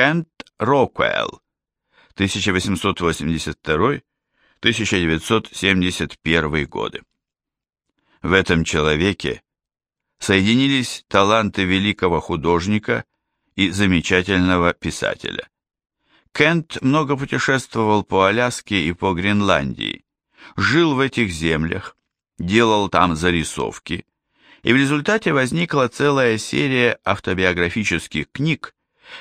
Кент Роквелл, 1882-1971 годы. В этом человеке соединились таланты великого художника и замечательного писателя. Кент много путешествовал по Аляске и по Гренландии, жил в этих землях, делал там зарисовки, и в результате возникла целая серия автобиографических книг,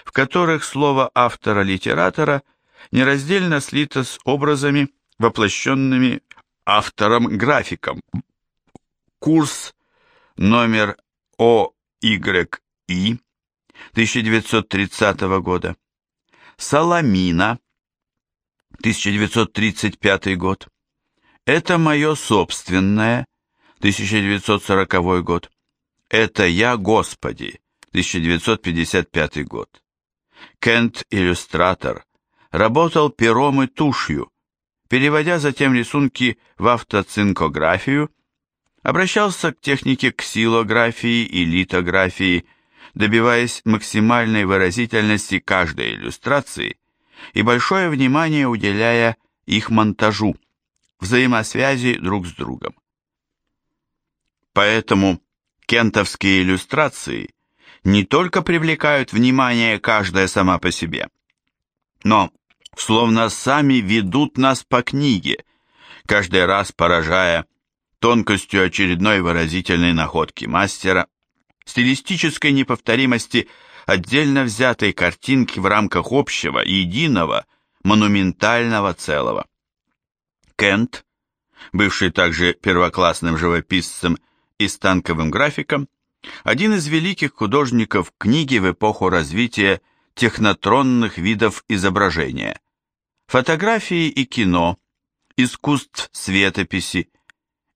в которых слово автора-литератора нераздельно слито с образами, воплощенными автором-графиком. Курс номер ОYИ 1930 года, Саламина 1935 год, Это мое собственное 1940 год, Это я, Господи 1955 год. Кент, иллюстратор, работал пером и тушью, переводя затем рисунки в автоцинкографию, обращался к технике ксилографии и литографии, добиваясь максимальной выразительности каждой иллюстрации и большое внимание уделяя их монтажу, взаимосвязи друг с другом. Поэтому кентовские иллюстрации не только привлекают внимание каждая сама по себе, но словно сами ведут нас по книге, каждый раз поражая тонкостью очередной выразительной находки мастера, стилистической неповторимости отдельно взятой картинки в рамках общего, единого, монументального целого. Кент, бывший также первоклассным живописцем и станковым графиком, один из великих художников книги в эпоху развития технотронных видов изображения, фотографии и кино, искусств светописи,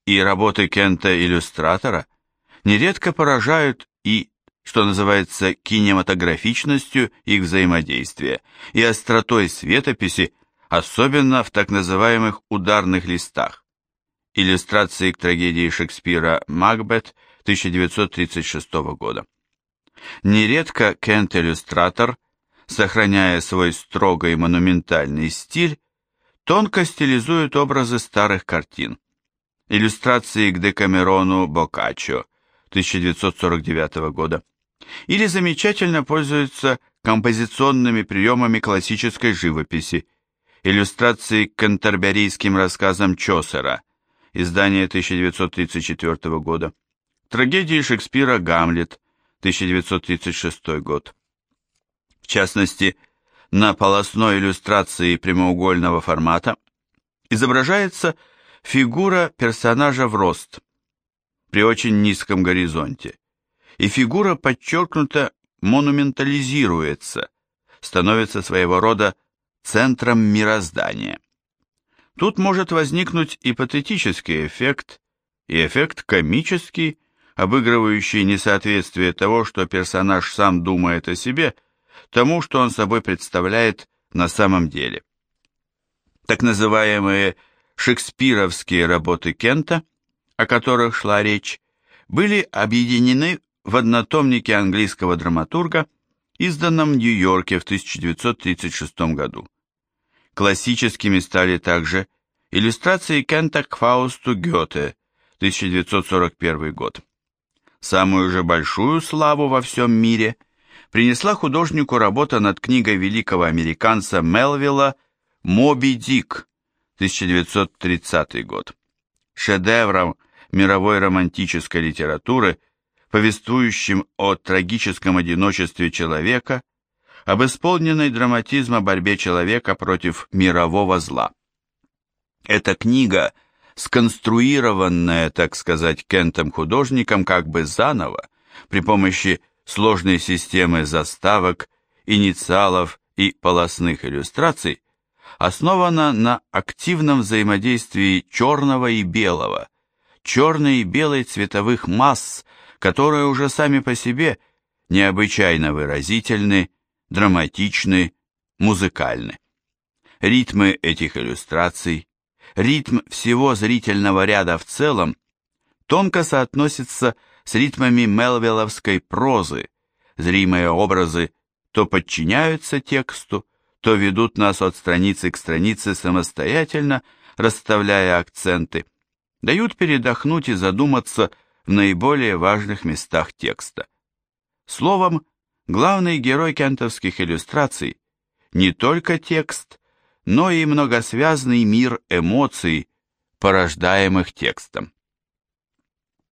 и работы Кента-иллюстратора нередко поражают и, что называется, кинематографичностью их взаимодействия и остротой светописи, особенно в так называемых ударных листах. Иллюстрации к трагедии Шекспира «Макбет» 1936 года. Нередко Кент-иллюстратор, сохраняя свой строгий монументальный стиль, тонко стилизует образы старых картин. Иллюстрации к Декамерону Боккаччо 1949 года. Или замечательно пользуется композиционными приемами классической живописи. Иллюстрации к кантерберийским рассказам Чосера, издание 1934 года. Трагедии Шекспира «Гамлет», 1936 год. В частности, на полосной иллюстрации прямоугольного формата изображается фигура персонажа в рост при очень низком горизонте, и фигура подчеркнуто монументализируется, становится своего рода центром мироздания. Тут может возникнуть и патетический эффект, и эффект комический, обыгрывающий несоответствие того, что персонаж сам думает о себе, тому, что он собой представляет на самом деле. Так называемые шекспировские работы Кента, о которых шла речь, были объединены в однотомнике английского драматурга, изданном в Нью-Йорке в 1936 году. Классическими стали также иллюстрации Кента к Фаусту Гёте, 1941 год. Самую же большую славу во всем мире принесла художнику работа над книгой великого американца Мелвилла «Моби Дик», 1930 год. Шедевром мировой романтической литературы, повествующим о трагическом одиночестве человека, об исполненной драматизма борьбе человека против мирового зла. Эта книга, сконструированная, так сказать, Кентом художником как бы заново, при помощи сложной системы заставок, инициалов и полосных иллюстраций, основана на активном взаимодействии черного и белого, черной и белой цветовых масс, которые уже сами по себе необычайно выразительны, драматичны, музыкальны. Ритмы этих иллюстраций, ритм всего зрительного ряда в целом тонко соотносится с ритмами мелвилловской прозы, зримые образы то подчиняются тексту, то ведут нас от страницы к странице самостоятельно, расставляя акценты, дают передохнуть и задуматься в наиболее важных местах текста. Словом, главный герой кентовских иллюстраций не только текст, но и многосвязный мир эмоций, порождаемых текстом.